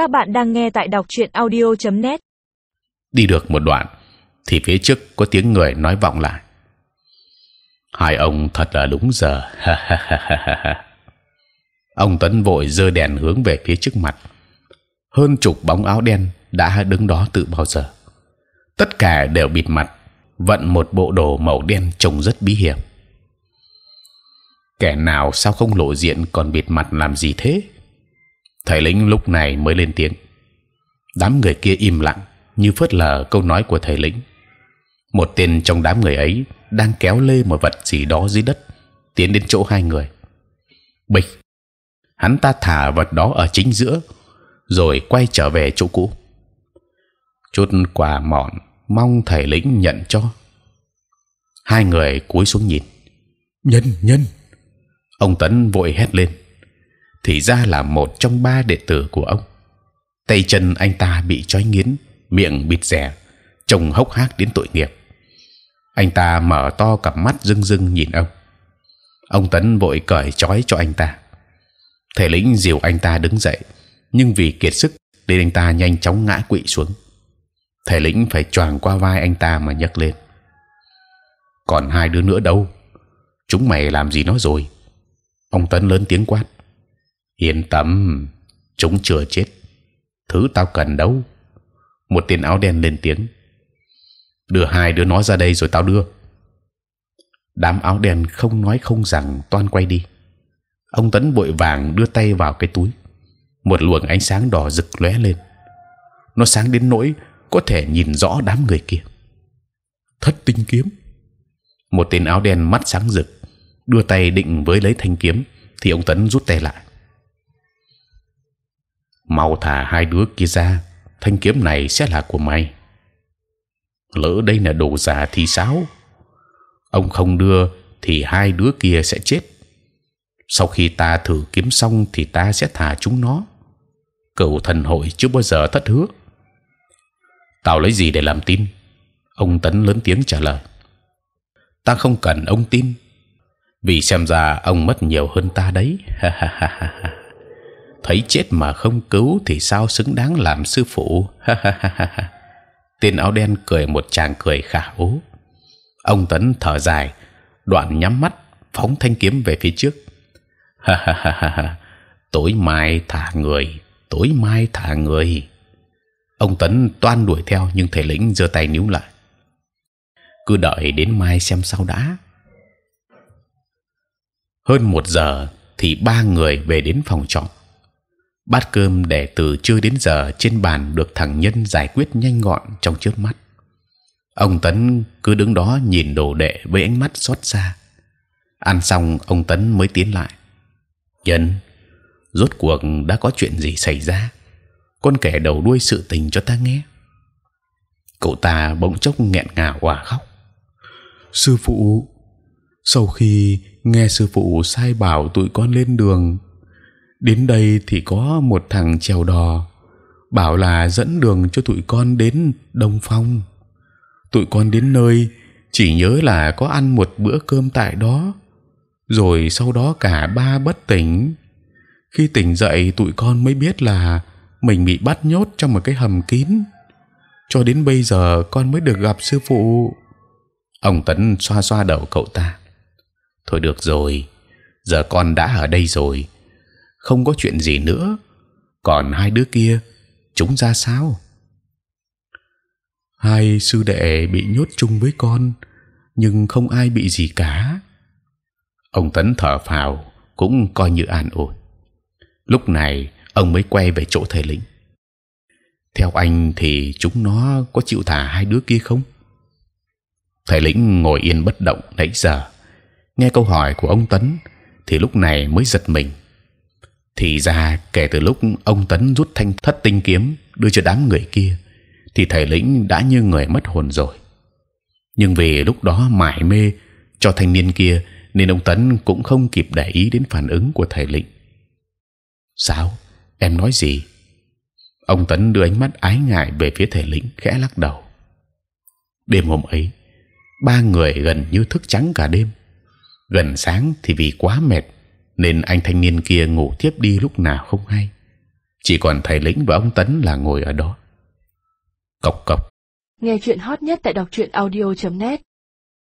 Các bạn đang nghe tại đọc truyện audio.net. Đi được một đoạn, thì phía trước có tiếng người nói vọng lại. Hai ông thật là đúng giờ. ông tấn vội giơ đèn hướng về phía trước mặt. Hơn chục bóng áo đen đã đứng đó từ bao giờ. Tất cả đều bịt mặt, vận một bộ đồ màu đen trông rất bí hiểm. Kẻ nào sao không lộ diện còn bịt mặt làm gì thế? Thầy lĩnh lúc này mới lên tiếng. Đám người kia im lặng như phớt lờ câu nói của thầy lĩnh. Một tên trong đám người ấy đang kéo lê một vật gì đó dưới đất tiến đến chỗ hai người. Bịch! Hắn ta thả vật đó ở chính giữa rồi quay trở về chỗ cũ. Chút quà mọn mong thầy lĩnh nhận cho. Hai người cúi xuống nhìn. Nhân nhân! Ông tấn vội hét lên thì ra là một trong ba đệ tử của ông. Tay chân anh ta bị trói nghiến, miệng bịt rẻ, trông hốc hác đến tội nghiệp. Anh ta mở to cặp mắt rưng rưng nhìn ông. Ông tấn vội cởi trói cho anh ta. Thầy lĩnh dìu anh ta đứng dậy, nhưng vì kiệt sức nên anh ta nhanh chóng ngã quỵ xuống. Thầy lĩnh phải choàng qua vai anh ta mà nhấc lên. Còn hai đứa nữa đâu? Chúng mày làm gì nó rồi? Ông tấn lớn tiếng quát yên tâm, chúng chưa chết. Thứ tao cần đâu? Một tên áo đen lên tiếng. Đưa hai đứa nó ra đây rồi tao đưa. Đám áo đen không nói không rằng toan quay đi. Ông tấn bội vàng đưa tay vào cái túi. Một luồng ánh sáng đỏ rực lóe lên. Nó sáng đến nỗi có thể nhìn rõ đám người kia. Thất tinh kiếm. Một tên áo đen mắt sáng rực, đưa tay định với lấy thanh kiếm thì ông tấn rút tay lại mau thả hai đứa kia ra. Thanh kiếm này sẽ là của mày. Lỡ đây là đồ giả thì sao? Ông không đưa thì hai đứa kia sẽ chết. Sau khi ta thử kiếm xong thì ta sẽ thả chúng nó. Cựu thần hội chưa bao giờ thất hứa tao lấy gì để làm tin? Ông tấn lớn tiếng trả lời. Ta không cần ông tin. Vì xem ra ông mất nhiều hơn ta đấy. Ha ha ha ha thấy chết mà không cứu thì sao xứng đáng làm sư phụ? Tên áo đen cười một tràng cười khả ố ông tấn thở dài, đoạn nhắm mắt, phóng thanh kiếm về phía trước. Tối mai thả người, tối mai thả người. Ông tấn toan đuổi theo nhưng thầy lĩnh giơ tay níu lại. Cứ đợi đến mai xem sao đã. Hơn một giờ thì ba người về đến phòng trọ bát cơm để từ trưa đến giờ trên bàn được thằng nhân giải quyết nhanh gọn trong chớp mắt. Ông tấn cứ đứng đó nhìn đồ đệ với ánh mắt xót xa. Ăn xong, ông tấn mới tiến lại. Nhân, rốt cuộc đã có chuyện gì xảy ra? Con kẻ đầu đuôi sự tình cho ta nghe. Cậu ta bỗng chốc nghẹn ngào hòa khóc. Sư phụ, sau khi nghe sư phụ sai bảo tụi con lên đường đến đây thì có một thằng trèo đò bảo là dẫn đường cho tụi con đến Đông Phong. Tụi con đến nơi chỉ nhớ là có ăn một bữa cơm tại đó, rồi sau đó cả ba bất tỉnh. Khi tỉnh dậy, tụi con mới biết là mình bị bắt nhốt trong một cái hầm kín. Cho đến bây giờ con mới được gặp sư phụ. Ông Tấn xoa xoa đầu cậu ta. Thôi được rồi, giờ con đã ở đây rồi không có chuyện gì nữa. Còn hai đứa kia, chúng ra sao? Hai sư đệ bị nhốt chung với con, nhưng không ai bị gì cả. Ông Tấn thở phào, cũng coi như an ổn. Lúc này ông mới quay về chỗ thầy lĩnh. Theo anh thì chúng nó có chịu thả hai đứa kia không? Thầy lĩnh ngồi yên bất động nãy giờ, nghe câu hỏi của ông Tấn thì lúc này mới giật mình thì ra kể từ lúc ông tấn rút thanh thất tinh kiếm đưa cho đám người kia, thì thầy lĩnh đã như người mất hồn rồi. Nhưng vì lúc đó mải mê cho thanh niên kia, nên ông tấn cũng không kịp để ý đến phản ứng của thầy lĩnh. Sao? Em nói gì? Ông tấn đưa ánh mắt ái ngại về phía thầy lĩnh, khẽ lắc đầu. Đêm hôm ấy, ba người gần như thức trắng cả đêm. Gần sáng thì vì quá mệt nên anh thanh niên kia ngủ tiếp đi lúc nào không hay. Chỉ còn thầy lĩnh và ông tấn là ngồi ở đó. Cộc cộc. Nghe chuyện hot nhất tại đọc truyện audio.net